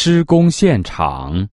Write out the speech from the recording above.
施工现场。